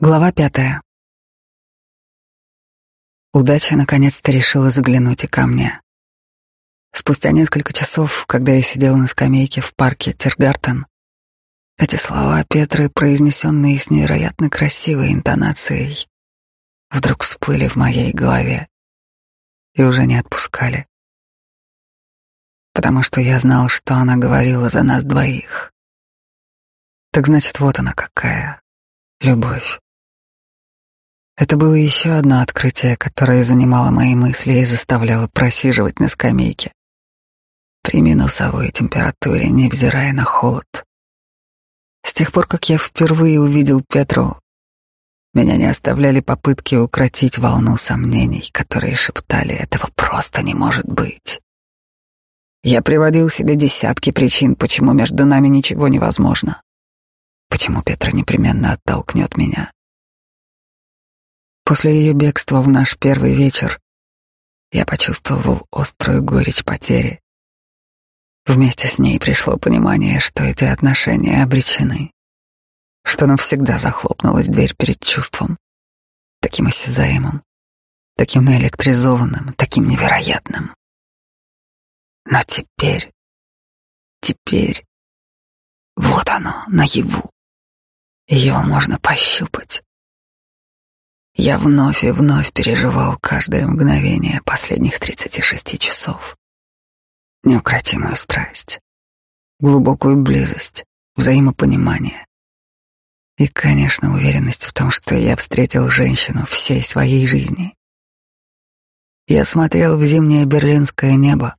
Глава пятая. Удача наконец-то решила заглянуть и ко мне. Спустя несколько часов, когда я сидел на скамейке в парке Тиргартен, эти слова Петры, произнесенные с невероятно красивой интонацией, вдруг всплыли в моей голове и уже не отпускали. Потому что я знал, что она говорила за нас двоих. Так значит, вот она какая — любовь. Это было еще одно открытие, которое занимало мои мысли и заставляло просиживать на скамейке. При минусовой температуре, невзирая на холод. С тех пор, как я впервые увидел Петру, меня не оставляли попытки укротить волну сомнений, которые шептали, этого просто не может быть. Я приводил себе десятки причин, почему между нами ничего невозможно. Почему Петра непременно оттолкнет меня. После ее бегства в наш первый вечер я почувствовал острую горечь потери. Вместе с ней пришло понимание, что эти отношения обречены, что навсегда захлопнулась дверь перед чувством, таким осязаемым, таким наэлектризованным, таким невероятным. Но теперь, теперь, вот оно, наяву. Ее можно пощупать. Я вновь и вновь переживал каждое мгновение последних 36 часов. Неукротимую страсть, глубокую близость, взаимопонимание. И, конечно, уверенность в том, что я встретил женщину всей своей жизни. Я смотрел в зимнее берлинское небо,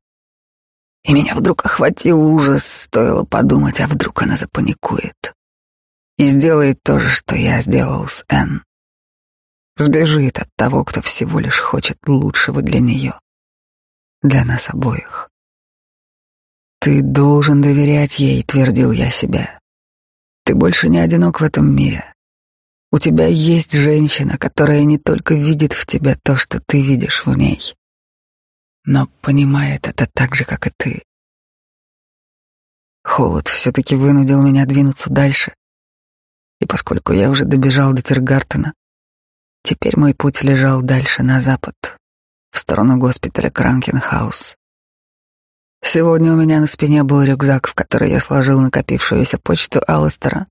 и меня вдруг охватил ужас, стоило подумать, а вдруг она запаникует и сделает то же, что я сделал с Энн сбежит от того, кто всего лишь хочет лучшего для нее, для нас обоих. Ты должен доверять ей, твердил я себе. Ты больше не одинок в этом мире. У тебя есть женщина, которая не только видит в тебе то, что ты видишь в ней, но понимает это так же, как и ты. Холод все-таки вынудил меня двинуться дальше. И поскольку я уже добежал до Тиргартена, Теперь мой путь лежал дальше на запад, в сторону госпиталя Кранкенхаус. Сегодня у меня на спине был рюкзак, в который я сложил накопившуюся почту Алластера,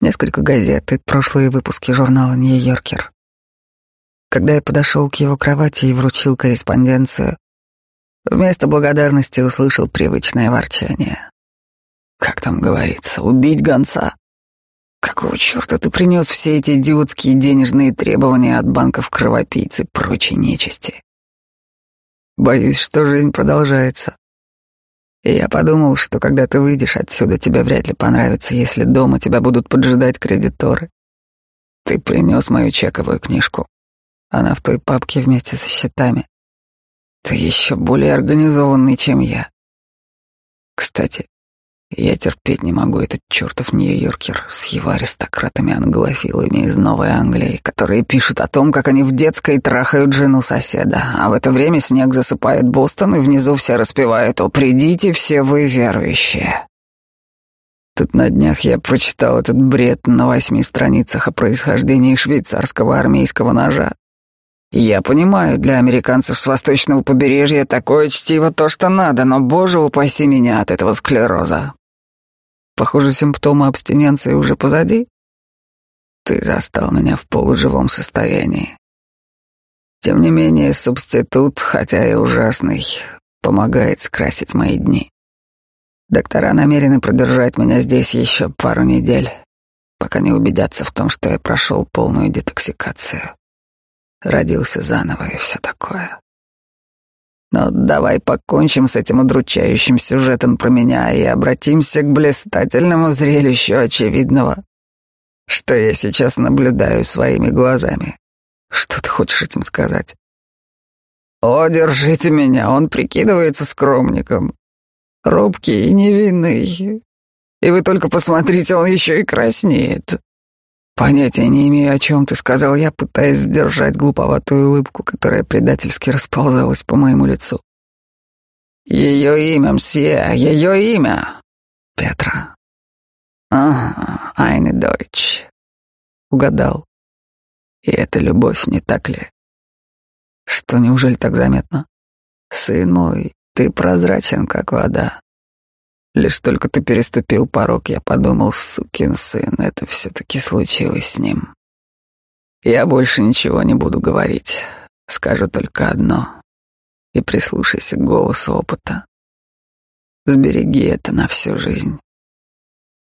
несколько газет и прошлые выпуски журнала «Нью-Йоркер». Когда я подошел к его кровати и вручил корреспонденцию, вместо благодарности услышал привычное ворчание. Как там говорится, убить гонца? Какого черта ты принес все эти идиотские денежные требования от банков кровопийц и прочей нечисти? Боюсь, что жизнь продолжается. И я подумал, что когда ты выйдешь отсюда, тебе вряд ли понравится, если дома тебя будут поджидать кредиторы. Ты принес мою чековую книжку. Она в той папке вместе со счетами. Ты еще более организованный, чем я. Кстати, я терпеть не могу этот чертов Нью-Йоркер с его аристократами-англофилами из Новой Англии, которые пишут о том, как они в детской трахают жену соседа, а в это время снег засыпает Бостон, и внизу все распевают «О, придите все вы верующие». Тут на днях я прочитал этот бред на восьми страницах о происхождении швейцарского армейского ножа. Я понимаю, для американцев с восточного побережья такое чтиво то, что надо, но, боже упаси меня от этого склероза. Похоже, симптомы абстиненции уже позади. Ты застал меня в полуживом состоянии. Тем не менее, субститут, хотя и ужасный, помогает скрасить мои дни. Доктора намерены продержать меня здесь еще пару недель, пока не убедятся в том, что я прошел полную детоксикацию. Родился заново и все такое. Но давай покончим с этим удручающим сюжетом про меня и обратимся к блистательному зрелищу очевидного, что я сейчас наблюдаю своими глазами. Что ты хочешь этим сказать? О, держите меня, он прикидывается скромником, робкий и невинный. И вы только посмотрите, он еще и краснеет. Понятия не имею, о чем ты сказал я, пытаясь сдержать глуповатую улыбку, которая предательски расползалась по моему лицу. Ее имя, мсье, ее имя. Петра. Ага, Айне Дойч. Угадал. И это любовь, не так ли? Что, неужели так заметно? Сын мой, ты прозрачен, как вода. Лишь только ты переступил порог, я подумал, сукин сын, это все-таки случилось с ним. Я больше ничего не буду говорить, скажу только одно. И прислушайся к голосу опыта. Сбереги это на всю жизнь.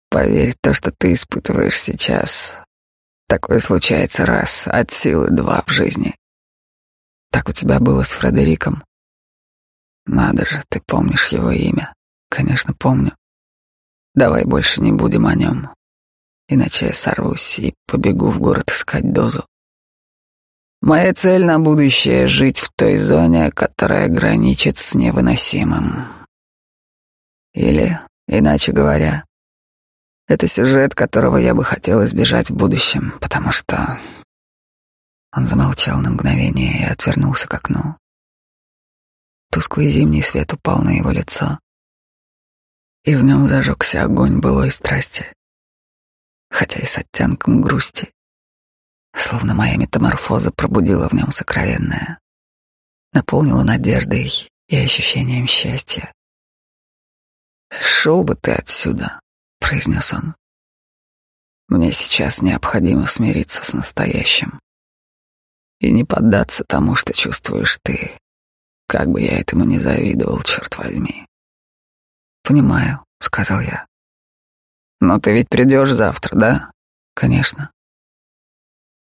Поверь, то, что ты испытываешь сейчас, такое случается раз, от силы два в жизни. Так у тебя было с Фредериком. Надо же, ты помнишь его имя. Конечно, помню. Давай больше не будем о нем. Иначе я сорвусь и побегу в город искать дозу. Моя цель на будущее — жить в той зоне, которая граничит с невыносимым. Или, иначе говоря, это сюжет, которого я бы хотел избежать в будущем, потому что... Он замолчал на мгновение и отвернулся к окну. Тусклый зимний свет упал на его лицо и в нем зажегся огонь былой страсти, хотя и с оттенком грусти, словно моя метаморфоза пробудила в нем сокровенное, наполнила надеждой и ощущением счастья. «Шел бы ты отсюда», — произнес он. «Мне сейчас необходимо смириться с настоящим и не поддаться тому, что чувствуешь ты, как бы я этому не завидовал, черт возьми. Понимаю, сказал я. Но ты ведь придешь завтра, да? Конечно.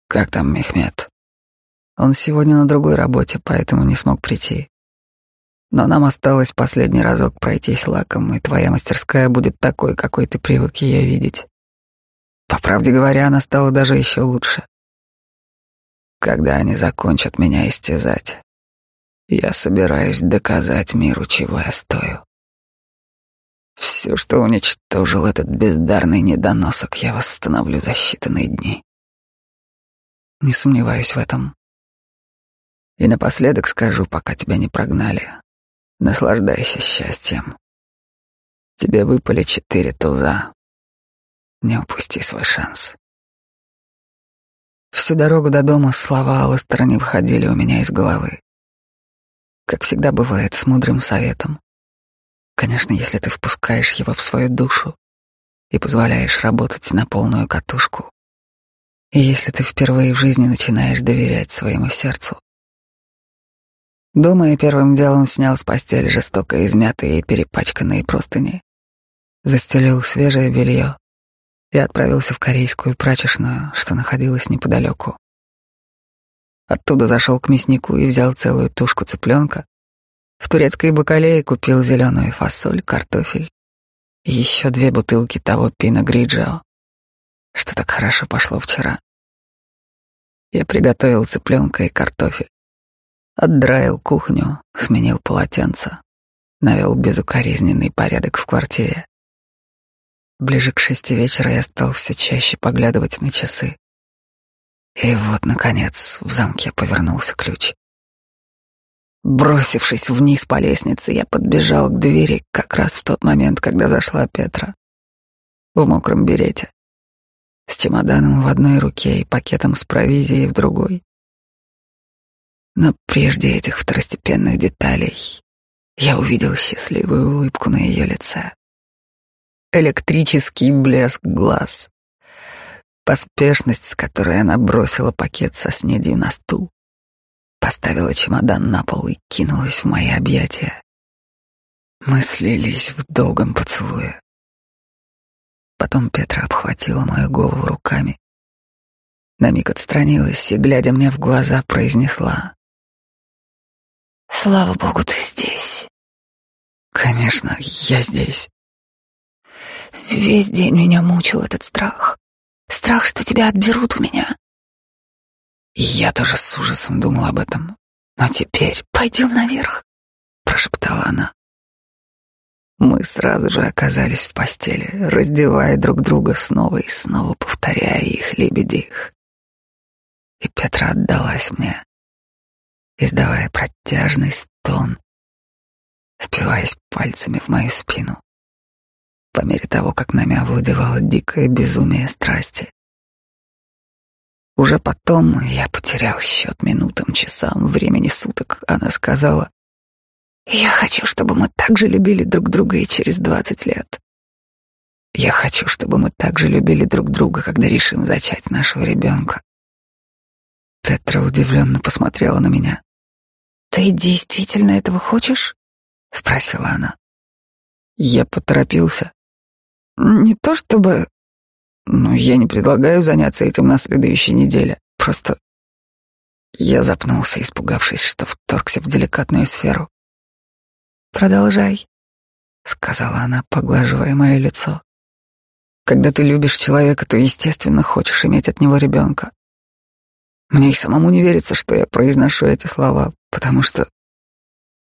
Как там Мехмед? Он сегодня на другой работе, поэтому не смог прийти. Но нам осталось последний разок пройтись лаком, и твоя мастерская будет такой, какой ты привык ее видеть. По правде говоря, она стала даже еще лучше. Когда они закончат меня истязать, я собираюсь доказать миру, чего я стою. Все, что уничтожил этот бездарный недоносок, я восстановлю за считанные дни. Не сомневаюсь в этом. И напоследок скажу, пока тебя не прогнали. Наслаждайся счастьем. Тебе выпали четыре туза. Не упусти свой шанс. Всю дорогу до дома слова Алластера не выходили у меня из головы. Как всегда бывает с мудрым советом. Конечно, если ты впускаешь его в свою душу и позволяешь работать на полную катушку. И если ты впервые в жизни начинаешь доверять своему сердцу. Дома я первым делом снял с постели жестоко измятые и перепачканные простыни, застелил свежее белье и отправился в корейскую прачечную, что находилась неподалеку. Оттуда зашел к мяснику и взял целую тушку цыпленка, в турецкой бакалее купил зеленую фасоль, картофель и еще две бутылки того пина гриджио, что так хорошо пошло вчера. Я приготовил цыпленка и картофель, отдраил кухню, сменил полотенце, навел безукоризненный порядок в квартире. Ближе к шести вечера я стал все чаще поглядывать на часы. И вот, наконец, в замке повернулся ключ. Бросившись вниз по лестнице, я подбежал к двери как раз в тот момент, когда зашла Петра. В мокром берете, с чемоданом в одной руке и пакетом с провизией в другой. Но прежде этих второстепенных деталей я увидел счастливую улыбку на ее лице. Электрический блеск глаз. Поспешность, с которой она бросила пакет со снедью на стул поставила чемодан на пол и кинулась в мои объятия. Мы слились в долгом поцелуе. Потом Петра обхватила мою голову руками, на миг отстранилась и, глядя мне в глаза, произнесла. «Слава Богу, ты здесь!» «Конечно, я здесь!» Весь день меня мучил этот страх. Страх, что тебя отберут у меня. Я тоже с ужасом думал об этом. Но теперь пойдем наверх, прошептала она. Мы сразу же оказались в постели, раздевая друг друга снова и снова, повторяя их лебедих. И Петра отдалась мне, издавая протяжный стон, впиваясь пальцами в мою спину. По мере того, как нами овладевало дикое безумие страсти, Уже потом я потерял счет минутам, часам, времени суток. Она сказала, «Я хочу, чтобы мы так же любили друг друга и через двадцать лет. Я хочу, чтобы мы так же любили друг друга, когда решим зачать нашего ребенка». Петра удивленно посмотрела на меня. «Ты действительно этого хочешь?» — спросила она. Я поторопился. «Не то чтобы ну, я не предлагаю заняться этим на следующей неделе. Просто я запнулся, испугавшись, что вторгся в деликатную сферу. «Продолжай», — сказала она, поглаживая мое лицо. «Когда ты любишь человека, то, естественно, хочешь иметь от него ребенка. Мне и самому не верится, что я произношу эти слова, потому что,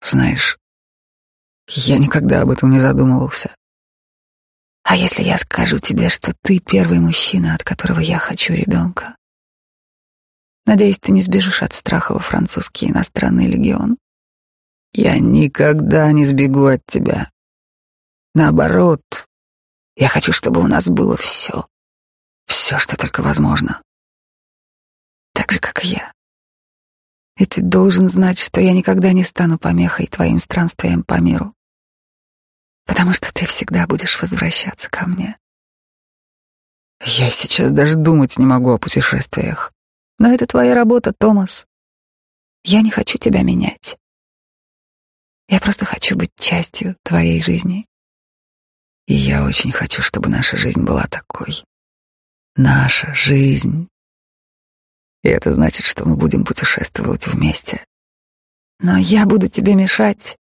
знаешь, я никогда об этом не задумывался. А если я скажу тебе, что ты первый мужчина, от которого я хочу ребенка? Надеюсь, ты не сбежишь от страха во французский иностранный легион. Я никогда не сбегу от тебя. Наоборот, я хочу, чтобы у нас было все. Все, что только возможно. Так же, как и я. И ты должен знать, что я никогда не стану помехой твоим странствиям по миру потому что ты всегда будешь возвращаться ко мне. Я сейчас даже думать не могу о путешествиях. Но это твоя работа, Томас. Я не хочу тебя менять. Я просто хочу быть частью твоей жизни. И я очень хочу, чтобы наша жизнь была такой. Наша жизнь. И это значит, что мы будем путешествовать вместе. Но я буду тебе мешать.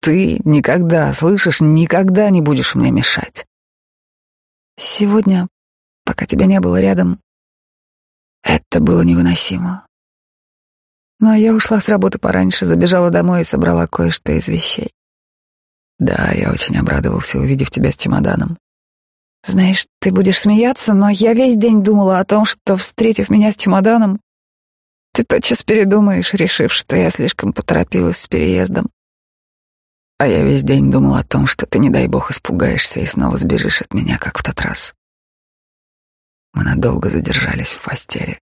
Ты никогда, слышишь, никогда не будешь мне мешать. Сегодня, пока тебя не было рядом, это было невыносимо. Но я ушла с работы пораньше, забежала домой и собрала кое-что из вещей. Да, я очень обрадовался, увидев тебя с чемоданом. Знаешь, ты будешь смеяться, но я весь день думала о том, что, встретив меня с чемоданом, ты тотчас передумаешь, решив, что я слишком поторопилась с переездом. А я весь день думал о том, что ты, не дай бог, испугаешься и снова сбежишь от меня, как в тот раз. Мы надолго задержались в постели.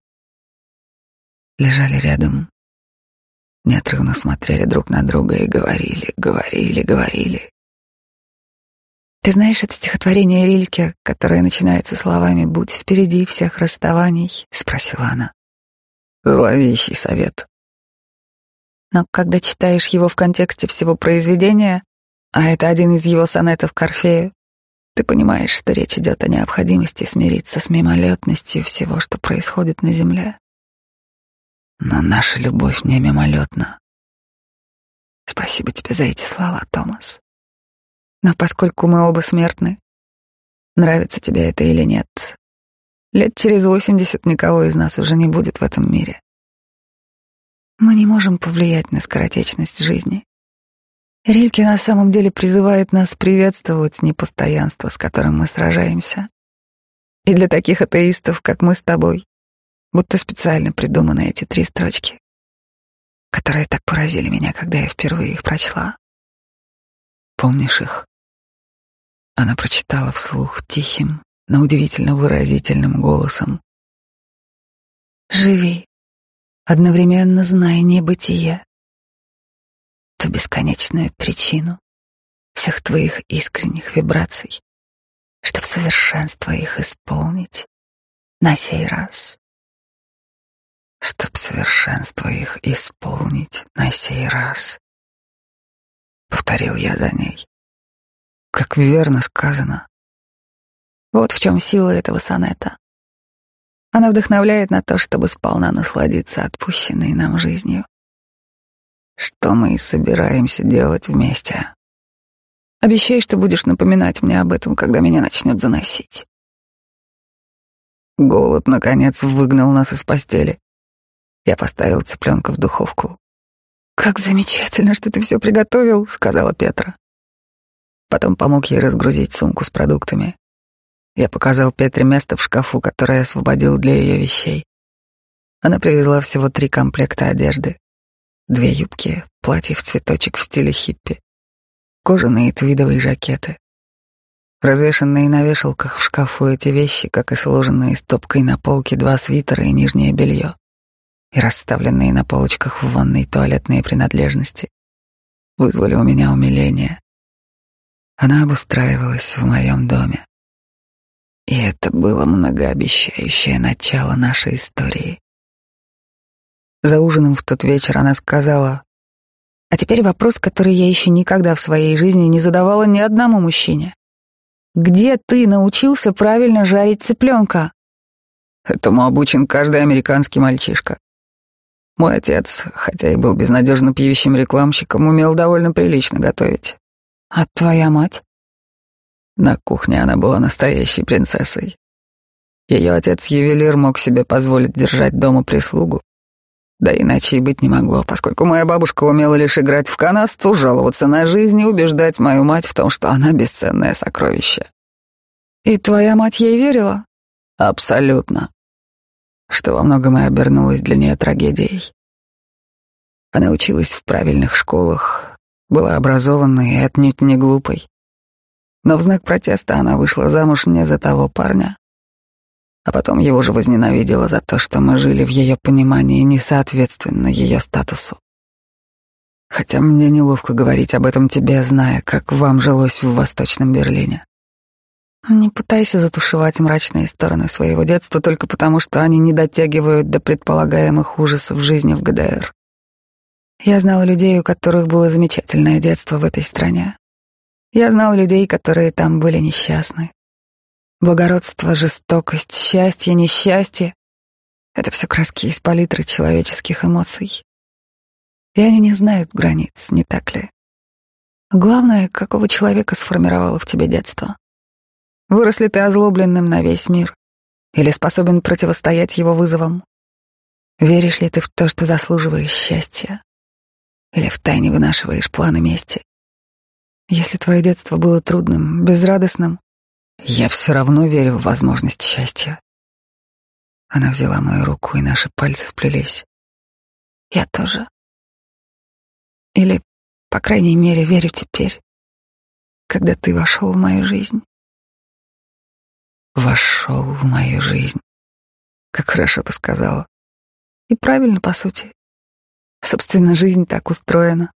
Лежали рядом, неотрывно смотрели друг на друга и говорили, говорили, говорили. Ты знаешь это стихотворение Рильке, которое начинается словами «Будь впереди всех расставаний»? — спросила она. Зловещий совет. Но когда читаешь его в контексте всего произведения, а это один из его сонетов к Орфею, ты понимаешь, что речь идет о необходимости смириться с мимолетностью всего, что происходит на земле. Но наша любовь не мимолетна. Спасибо тебе за эти слова, Томас. Но поскольку мы оба смертны, нравится тебе это или нет, лет через восемьдесят никого из нас уже не будет в этом мире. Мы не можем повлиять на скоротечность жизни. Рильке на самом деле призывает нас приветствовать непостоянство, с которым мы сражаемся. И для таких атеистов, как мы с тобой, будто специально придуманы эти три строчки, которые так поразили меня, когда я впервые их прочла. Помнишь их? Она прочитала вслух тихим, но удивительно выразительным голосом. «Живи, одновременно зная небытие, ту бесконечную причину всех твоих искренних вибраций, чтоб совершенство их исполнить на сей раз. Чтоб совершенство их исполнить на сей раз. Повторил я за ней. Как верно сказано. Вот в чем сила этого сонета. Она вдохновляет на то, чтобы сполна насладиться отпущенной нам жизнью. Что мы и собираемся делать вместе. Обещай, что будешь напоминать мне об этом, когда меня начнет заносить. Голод, наконец, выгнал нас из постели. Я поставил цыпленка в духовку. «Как замечательно, что ты все приготовил», — сказала Петра. Потом помог ей разгрузить сумку с продуктами. Я показал Петре место в шкафу, которое освободил для ее вещей. Она привезла всего три комплекта одежды. Две юбки, платье в цветочек в стиле хиппи, кожаные твидовые жакеты. Развешенные на вешалках в шкафу эти вещи, как и сложенные стопкой на полке два свитера и нижнее белье, и расставленные на полочках в ванной туалетные принадлежности, вызвали у меня умиление. Она обустраивалась в моем доме. И это было многообещающее начало нашей истории. За ужином в тот вечер она сказала, «А теперь вопрос, который я еще никогда в своей жизни не задавала ни одному мужчине. Где ты научился правильно жарить цыпленка?» Этому обучен каждый американский мальчишка. Мой отец, хотя и был безнадежно пьющим рекламщиком, умел довольно прилично готовить. А твоя мать? На кухне она была настоящей принцессой. Ее отец-ювелир мог себе позволить держать дома прислугу. Да иначе и быть не могло, поскольку моя бабушка умела лишь играть в канасту, жаловаться на жизнь и убеждать мою мать в том, что она бесценное сокровище. И твоя мать ей верила? Абсолютно. Что во многом и обернулось для нее трагедией. Она училась в правильных школах, была образованной и отнюдь не глупой. Но в знак протеста она вышла замуж не за того парня, а потом его же возненавидела за то, что мы жили в ее понимании несоответственно ее статусу. Хотя мне неловко говорить об этом тебе, зная, как вам жилось в Восточном Берлине. Не пытайся затушевать мрачные стороны своего детства только потому, что они не дотягивают до предполагаемых ужасов жизни в ГДР. Я знала людей, у которых было замечательное детство в этой стране. Я знал людей, которые там были несчастны. Благородство, жестокость, счастье, несчастье — это все краски из палитры человеческих эмоций. И они не знают границ, не так ли? Главное, какого человека сформировало в тебе детство. Вырос ли ты озлобленным на весь мир? Или способен противостоять его вызовам? Веришь ли ты в то, что заслуживаешь счастья? Или втайне вынашиваешь планы мести? Если твое детство было трудным, безрадостным, я все равно верю в возможность счастья. Она взяла мою руку, и наши пальцы сплелись. Я тоже. Или, по крайней мере, верю теперь, когда ты вошел в мою жизнь. Вошел в мою жизнь. Как хорошо ты сказала. И правильно, по сути. Собственно, жизнь так устроена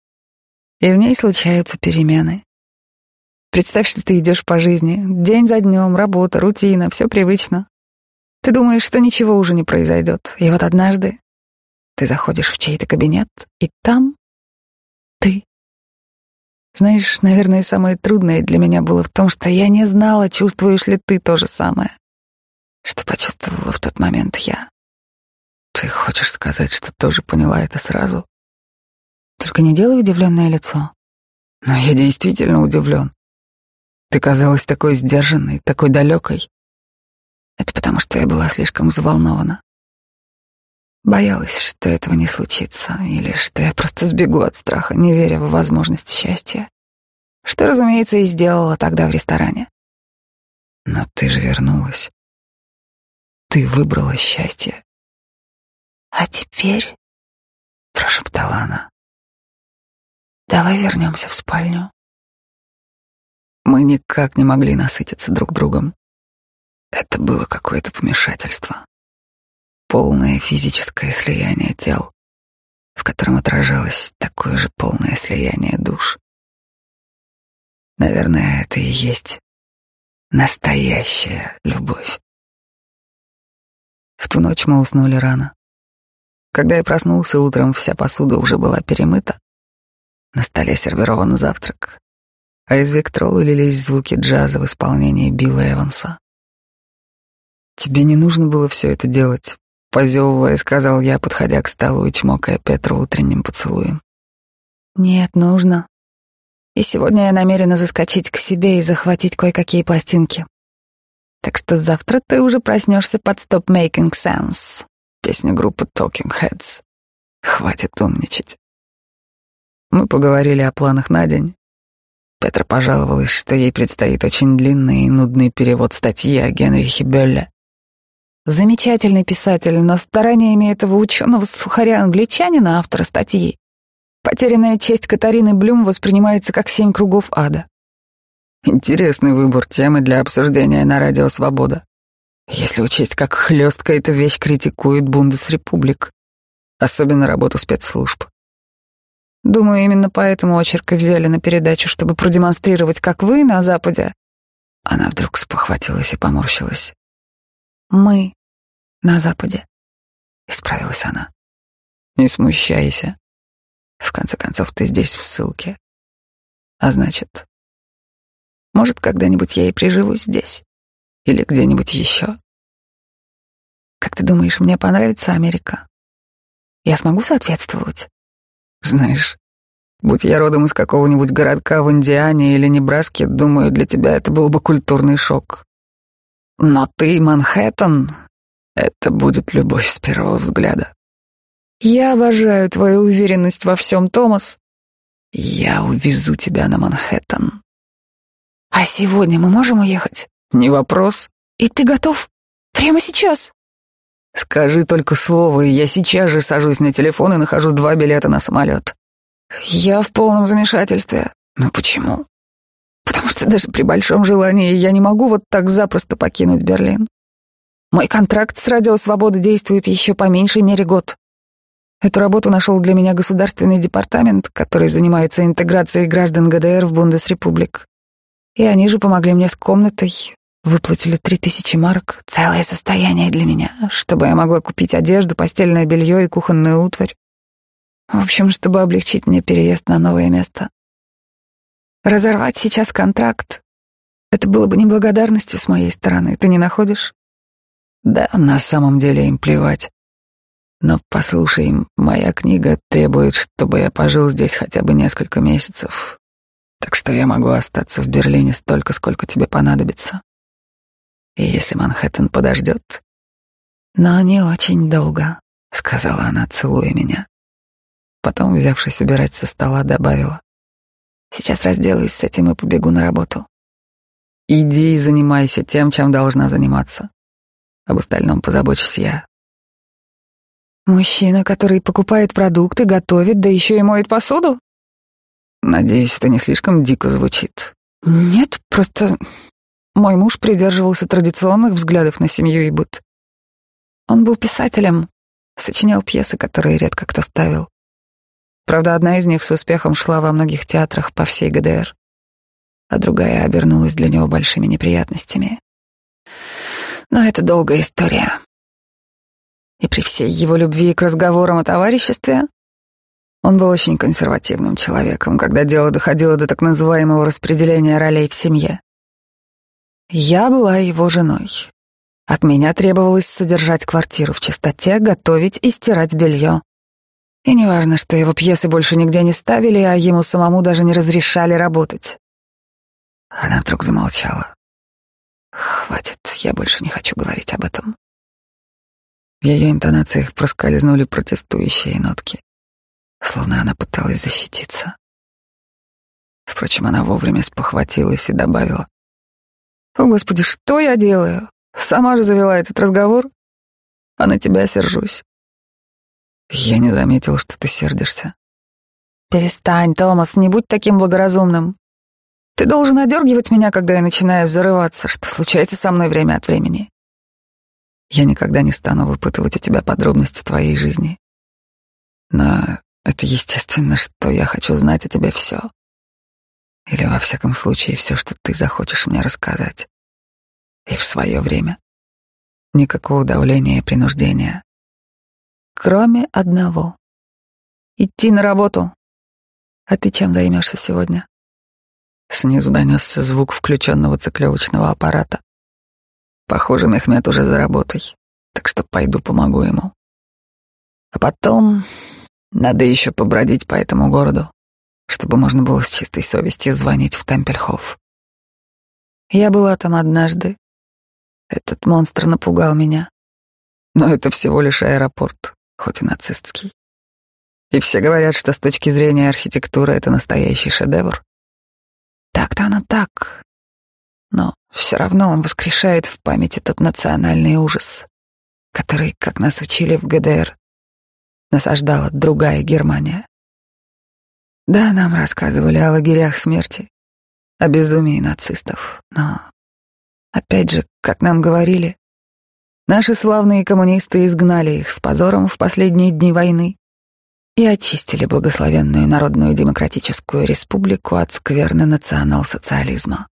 и в ней случаются перемены. Представь, что ты идешь по жизни, день за днем, работа, рутина, все привычно. Ты думаешь, что ничего уже не произойдет. И вот однажды ты заходишь в чей-то кабинет, и там ты. Знаешь, наверное, самое трудное для меня было в том, что я не знала, чувствуешь ли ты то же самое, что почувствовала в тот момент я. Ты хочешь сказать, что тоже поняла это сразу? Только не делай удивленное лицо. Но я действительно удивлен. Ты казалась такой сдержанной, такой далекой. Это потому, что я была слишком взволнована. Боялась, что этого не случится, или что я просто сбегу от страха, не веря в возможность счастья. Что, разумеется, и сделала тогда в ресторане. Но ты же вернулась. Ты выбрала счастье. А теперь, прошептала она, Давай вернемся в спальню. Мы никак не могли насытиться друг другом. Это было какое-то помешательство. Полное физическое слияние тел, в котором отражалось такое же полное слияние душ. Наверное, это и есть настоящая любовь. В ту ночь мы уснули рано. Когда я проснулся утром, вся посуда уже была перемыта, на столе сервирован завтрак, а из Виктрола лились звуки джаза в исполнении Билла Эванса. «Тебе не нужно было все это делать», — позевывая, сказал я, подходя к столу и чмокая Петру утренним поцелуем. «Нет, нужно. И сегодня я намерена заскочить к себе и захватить кое-какие пластинки. Так что завтра ты уже проснешься под «Stop Making Sense», песню группы Talking Heads. Хватит умничать. Мы поговорили о планах на день. Петра пожаловалась, что ей предстоит очень длинный и нудный перевод статьи о Генрихе Бёлле. Замечательный писатель, но стараниями этого ученого сухаря-англичанина, автора статьи, потерянная честь Катарины Блюм воспринимается как семь кругов ада. Интересный выбор темы для обсуждения на радио «Свобода». Если учесть, как хлестко эта вещь критикует Бундесрепублик, особенно работу спецслужб. Думаю, именно поэтому очерк и взяли на передачу, чтобы продемонстрировать, как вы на Западе. Она вдруг спохватилась и поморщилась. Мы на Западе. Исправилась она. Не смущайся. В конце концов, ты здесь в ссылке. А значит, может, когда-нибудь я и приживусь здесь. Или где-нибудь еще. Как ты думаешь, мне понравится Америка? Я смогу соответствовать? Знаешь, будь я родом из какого-нибудь городка в Индиане или Небраске, думаю, для тебя это был бы культурный шок. Но ты, Манхэттен, это будет любовь с первого взгляда. Я обожаю твою уверенность во всем, Томас. Я увезу тебя на Манхэттен. А сегодня мы можем уехать? Не вопрос. И ты готов? Прямо сейчас? Скажи только слово, и я сейчас же сажусь на телефон и нахожу два билета на самолет. Я в полном замешательстве. Ну почему? Потому что даже при большом желании я не могу вот так запросто покинуть Берлин. Мой контракт с Радио Свобода действует еще по меньшей мере год. Эту работу нашел для меня государственный департамент, который занимается интеграцией граждан ГДР в Бундесрепублик. И они же помогли мне с комнатой, выплатили три тысячи марок, целое состояние для меня, чтобы я могла купить одежду, постельное белье и кухонную утварь. В общем, чтобы облегчить мне переезд на новое место. Разорвать сейчас контракт — это было бы неблагодарностью с моей стороны, ты не находишь? Да, на самом деле им плевать. Но послушай, моя книга требует, чтобы я пожил здесь хотя бы несколько месяцев. Так что я могу остаться в Берлине столько, сколько тебе понадобится. И если Манхэттен подождет... Но не очень долго, — сказала она, целуя меня. Потом, взявшись убирать со стола, добавила. Сейчас разделаюсь с этим и побегу на работу. Иди и занимайся тем, чем должна заниматься. Об остальном позабочусь я. Мужчина, который покупает продукты, готовит, да еще и моет посуду? Надеюсь, это не слишком дико звучит. Нет, просто мой муж придерживался традиционных взглядов на семью и быт. Он был писателем, сочинял пьесы, которые редко кто ставил. Правда, одна из них с успехом шла во многих театрах по всей ГДР, а другая обернулась для него большими неприятностями. Но это долгая история. И при всей его любви к разговорам о товариществе, он был очень консервативным человеком, когда дело доходило до так называемого распределения ролей в семье. Я была его женой. От меня требовалось содержать квартиру в чистоте, готовить и стирать белье. И неважно, что его пьесы больше нигде не ставили, а ему самому даже не разрешали работать. Она вдруг замолчала. Хватит, я больше не хочу говорить об этом. В ее интонациях проскользнули протестующие нотки, словно она пыталась защититься. Впрочем, она вовремя спохватилась и добавила. «О, Господи, что я делаю? Сама же завела этот разговор, а на тебя сержусь. Я не заметил, что ты сердишься. Перестань, Томас, не будь таким благоразумным. Ты должен одергивать меня, когда я начинаю зарываться, что случается со мной время от времени. Я никогда не стану выпытывать у тебя подробности твоей жизни. Но это естественно, что я хочу знать о тебе все. Или, во всяком случае, все, что ты захочешь мне рассказать. И в свое время. Никакого давления и принуждения. Кроме одного. Идти на работу. А ты чем займешься сегодня? Снизу донесся звук включенного циклевочного аппарата. Похоже, Мехмед уже за работой, так что пойду помогу ему. А потом надо еще побродить по этому городу, чтобы можно было с чистой совестью звонить в Темпельхоф. Я была там однажды. Этот монстр напугал меня. Но это всего лишь аэропорт, хоть и нацистский. И все говорят, что с точки зрения архитектуры это настоящий шедевр. Так-то оно так. Но все равно он воскрешает в памяти тот национальный ужас, который, как нас учили в ГДР, насаждала другая Германия. Да, нам рассказывали о лагерях смерти, о безумии нацистов. Но, опять же, как нам говорили, наши славные коммунисты изгнали их с позором в последние дни войны и очистили благословенную Народную Демократическую Республику от скверны национал-социализма.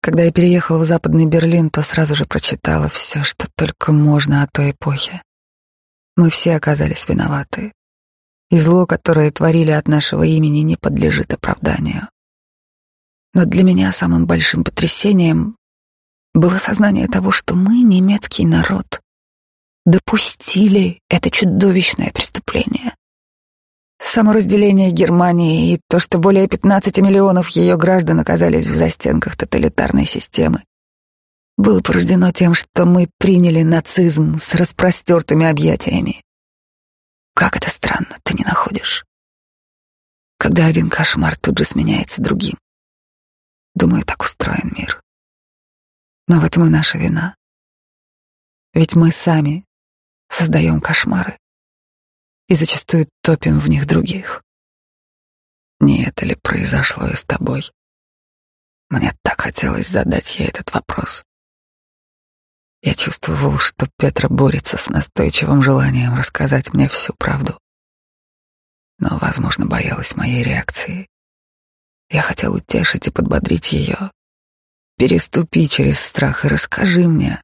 Когда я переехала в Западный Берлин, то сразу же прочитала все, что только можно о той эпохе. Мы все оказались виноваты, и зло, которое творили от нашего имени, не подлежит оправданию. Но для меня самым большим потрясением было сознание того, что мы, немецкий народ, допустили это чудовищное преступление. Само разделение Германии и то, что более 15 миллионов ее граждан оказались в застенках тоталитарной системы, было порождено тем, что мы приняли нацизм с распростертыми объятиями. Как это странно, ты не находишь? Когда один кошмар тут же сменяется другим. Думаю, так устроен мир. Но в этом и наша вина. Ведь мы сами создаем кошмары и зачастую топим в них других. Не это ли произошло и с тобой? Мне так хотелось задать ей этот вопрос. Я чувствовал, что Петра борется с настойчивым желанием рассказать мне всю правду. Но, возможно, боялась моей реакции. Я хотел утешить и подбодрить ее. Переступи через страх и расскажи мне,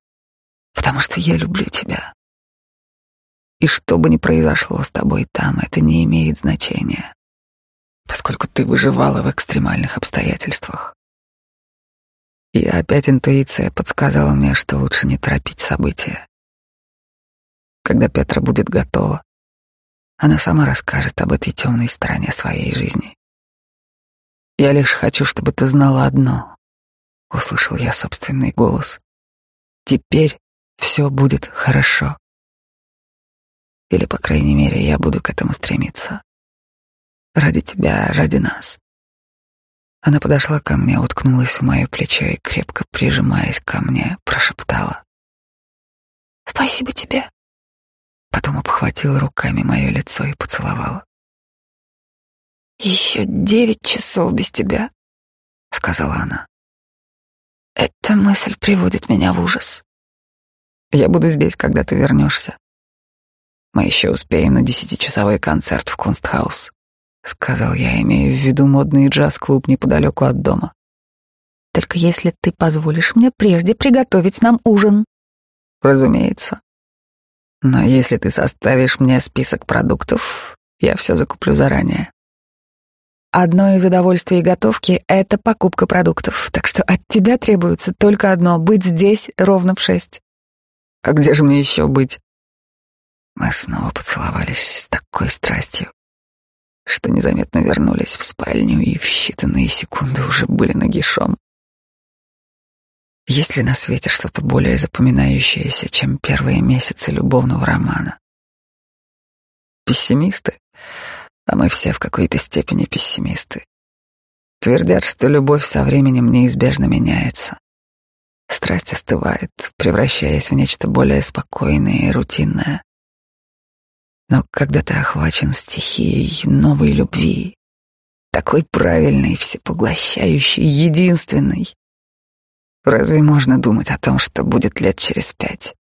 потому что я люблю тебя. И что бы ни произошло с тобой там, это не имеет значения, поскольку ты выживала в экстремальных обстоятельствах. И опять интуиция подсказала мне, что лучше не торопить события. Когда Петра будет готова, она сама расскажет об этой темной стороне своей жизни. Я лишь хочу, чтобы ты знала одно. Услышал я собственный голос. Теперь все будет хорошо. Или, по крайней мере, я буду к этому стремиться. Ради тебя, ради нас. Она подошла ко мне, уткнулась в мое плечо и, крепко прижимаясь ко мне, прошептала. «Спасибо тебе». Потом обхватила руками мое лицо и поцеловала. «Еще девять часов без тебя», — сказала она. «Эта мысль приводит меня в ужас. Я буду здесь, когда ты вернешься. Мы еще успеем на десятичасовой концерт в Кунстхаус», — сказал я, имея в виду модный джаз-клуб неподалеку от дома. «Только если ты позволишь мне прежде приготовить нам ужин». «Разумеется. Но если ты составишь мне список продуктов, я все закуплю заранее». Одно из удовольствий готовки — это покупка продуктов, так что от тебя требуется только одно — быть здесь ровно в шесть. А где же мне еще быть? Мы снова поцеловались с такой страстью, что незаметно вернулись в спальню и в считанные секунды уже были нагишом. Есть ли на свете что-то более запоминающееся, чем первые месяцы любовного романа? Пессимисты? а мы все в какой-то степени пессимисты. Твердят, что любовь со временем неизбежно меняется. Страсть остывает, превращаясь в нечто более спокойное и рутинное. Но когда ты охвачен стихией новой любви, такой правильной, всепоглощающей, единственной, разве можно думать о том, что будет лет через пять,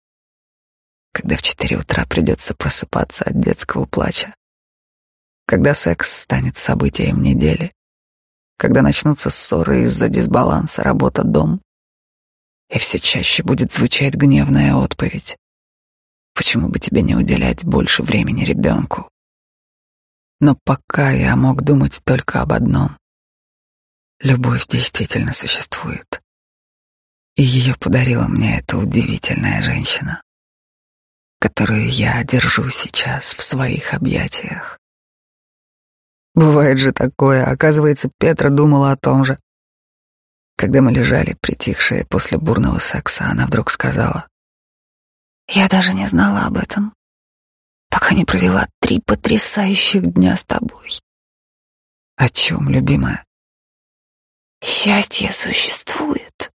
когда в четыре утра придется просыпаться от детского плача? когда секс станет событием недели, когда начнутся ссоры из-за дисбаланса работа-дом, и все чаще будет звучать гневная отповедь. Почему бы тебе не уделять больше времени ребенку? Но пока я мог думать только об одном. Любовь действительно существует. И ее подарила мне эта удивительная женщина, которую я держу сейчас в своих объятиях. Бывает же такое. Оказывается, Петра думала о том же. Когда мы лежали, притихшие после бурного секса, она вдруг сказала. «Я даже не знала об этом, пока не провела три потрясающих дня с тобой». «О чем, любимая?» «Счастье существует»,